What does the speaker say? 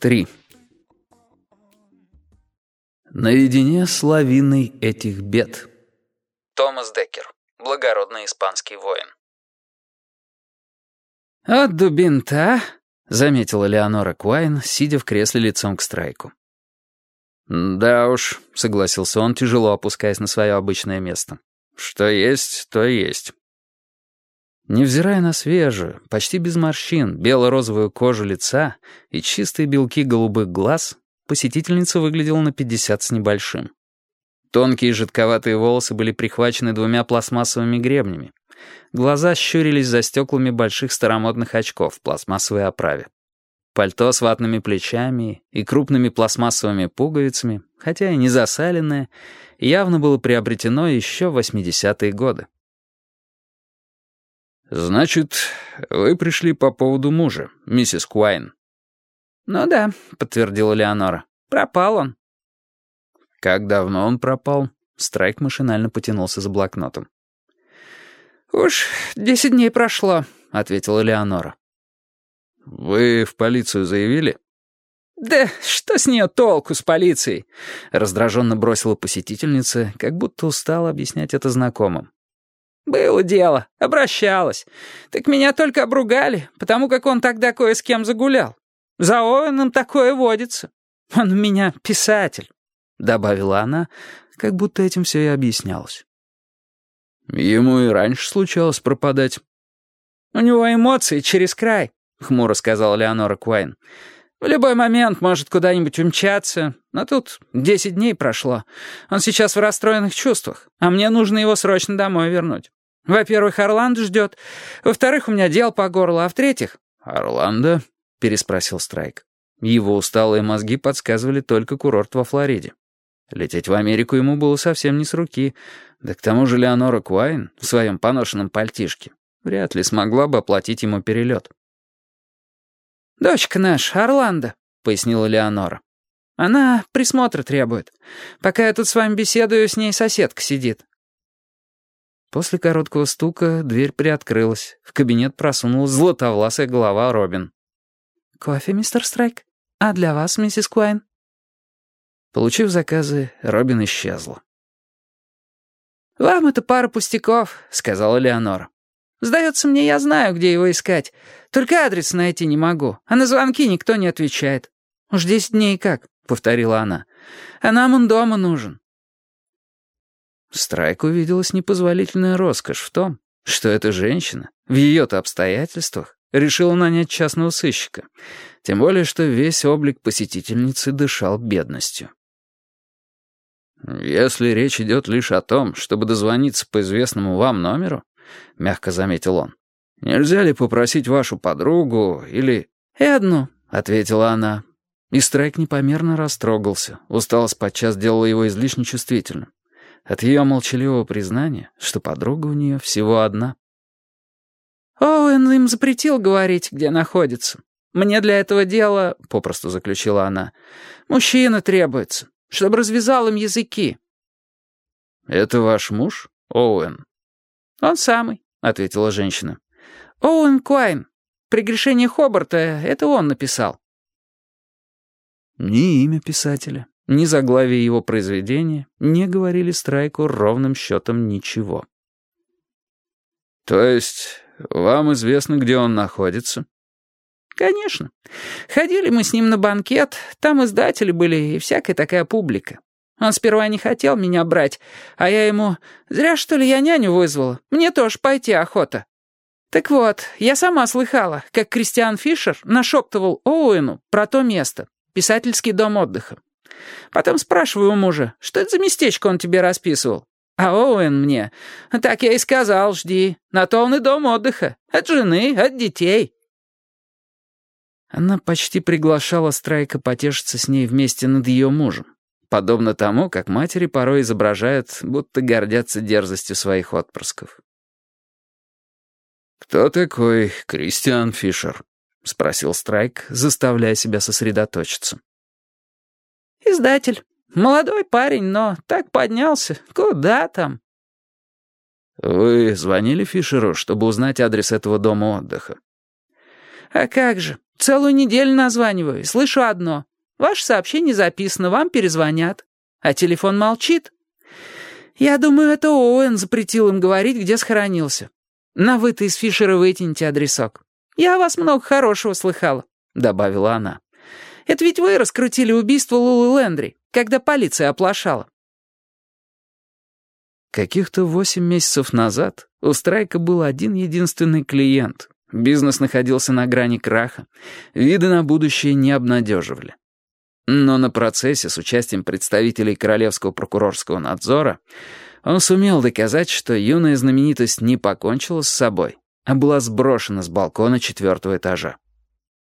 3. Наедине с лавиной этих бед. Томас Деккер, благородный испанский воин. «От дубинта», — заметила Леонора Куайн, сидя в кресле лицом к страйку. «Да уж», — согласился он, тяжело опускаясь на свое обычное место. «Что есть, то есть». Невзирая на свежую, почти без морщин, бело-розовую кожу лица и чистые белки голубых глаз, посетительница выглядела на 50 с небольшим. Тонкие жидковатые волосы были прихвачены двумя пластмассовыми гребнями. Глаза щурились за стеклами больших старомодных очков в пластмассовой оправе. Пальто с ватными плечами и крупными пластмассовыми пуговицами, хотя и не засаленное, явно было приобретено еще в 80-е годы. «Значит, вы пришли по поводу мужа, миссис Куайн?» «Ну да», — подтвердила Леонора. «Пропал он». «Как давно он пропал?» Страйк машинально потянулся за блокнотом. «Уж десять дней прошло», — ответила Леонора. «Вы в полицию заявили?» «Да что с нее толку с полицией?» — раздраженно бросила посетительница, как будто устала объяснять это знакомым. «Было дело, обращалась. Так меня только обругали, потому как он тогда кое с кем загулял. За Оуэном такое водится. Он у меня писатель», — добавила она, как будто этим все и объяснялось. «Ему и раньше случалось пропадать». «У него эмоции через край», — хмуро сказала Леонора Куайн. «В любой момент может куда-нибудь умчаться, но тут десять дней прошло. Он сейчас в расстроенных чувствах, а мне нужно его срочно домой вернуть». Во-первых, Орландо ждет. Во-вторых, у меня дел по горло. А в-третьих...» «Орландо?» — переспросил Страйк. Его усталые мозги подсказывали только курорт во Флориде. Лететь в Америку ему было совсем не с руки. Да к тому же Леонора Куайн в своем поношенном пальтишке вряд ли смогла бы оплатить ему перелет. «Дочка наша, Орландо», — пояснила Леонора. «Она присмотра требует. Пока я тут с вами беседую, с ней соседка сидит. После короткого стука дверь приоткрылась. В кабинет просунулась златовласая голова Робин. «Кофе, мистер Страйк? А для вас, миссис Куайн?» Получив заказы, Робин исчезла. «Вам это пара пустяков», — сказала Леонора. «Сдается мне, я знаю, где его искать. Только адрес найти не могу, а на звонки никто не отвечает. Уж десять дней как», — повторила она. «А нам он дома нужен». Страйку виделась непозволительная роскошь в том, что эта женщина, в ее-то обстоятельствах, решила нанять частного сыщика, тем более что весь облик посетительницы дышал бедностью. «Если речь идет лишь о том, чтобы дозвониться по известному вам номеру», — мягко заметил он, «нельзя ли попросить вашу подругу или...» «Эдну», — ответила она. И Страйк непомерно растрогался, усталость подчас делала его излишне чувствительным. От ее молчаливого признания, что подруга у нее всего одна. «Оуэн им запретил говорить, где находится. Мне для этого дела, — попросту заключила она, — мужчина требуется, чтобы развязал им языки». «Это ваш муж, Оуэн?» «Он самый», — ответила женщина. «Оуэн Куайн. Прегрешение Хобарта — это он написал». «Ни имя писателя, ни заглавие его произведения не говорили Страйку ровным счетом ничего. «То есть вам известно, где он находится?» «Конечно. Ходили мы с ним на банкет, там издатели были и всякая такая публика. Он сперва не хотел меня брать, а я ему... Зря, что ли, я няню вызвала. Мне тоже пойти охота. Так вот, я сама слыхала, как Кристиан Фишер нашептывал Оуэну про то место, писательский дом отдыха. Потом спрашиваю у мужа, что это за местечко он тебе расписывал? А Оуэн мне, так я и сказал, жди, на то он и дом отдыха, от жены, от детей. Она почти приглашала Страйка потешиться с ней вместе над ее мужем, подобно тому, как матери порой изображают, будто гордятся дерзостью своих отпрысков. «Кто такой Кристиан Фишер?» — спросил Страйк, заставляя себя сосредоточиться. «Издатель. Молодой парень, но так поднялся. Куда там?» «Вы звонили Фишеру, чтобы узнать адрес этого дома отдыха?» «А как же, целую неделю названиваю, слышу одно. Ваше сообщение записано, вам перезвонят. А телефон молчит. Я думаю, это Оуэн запретил им говорить, где схоронился. На вы-то из Фишера вытяните адресок. Я о вас много хорошего слыхала», — добавила она. «Это ведь вы раскрутили убийство Лулы Лендри, когда полиция оплошала». Каких-то восемь месяцев назад у Страйка был один единственный клиент. Бизнес находился на грани краха. Виды на будущее не обнадеживали. Но на процессе с участием представителей Королевского прокурорского надзора он сумел доказать, что юная знаменитость не покончила с собой, а была сброшена с балкона четвертого этажа.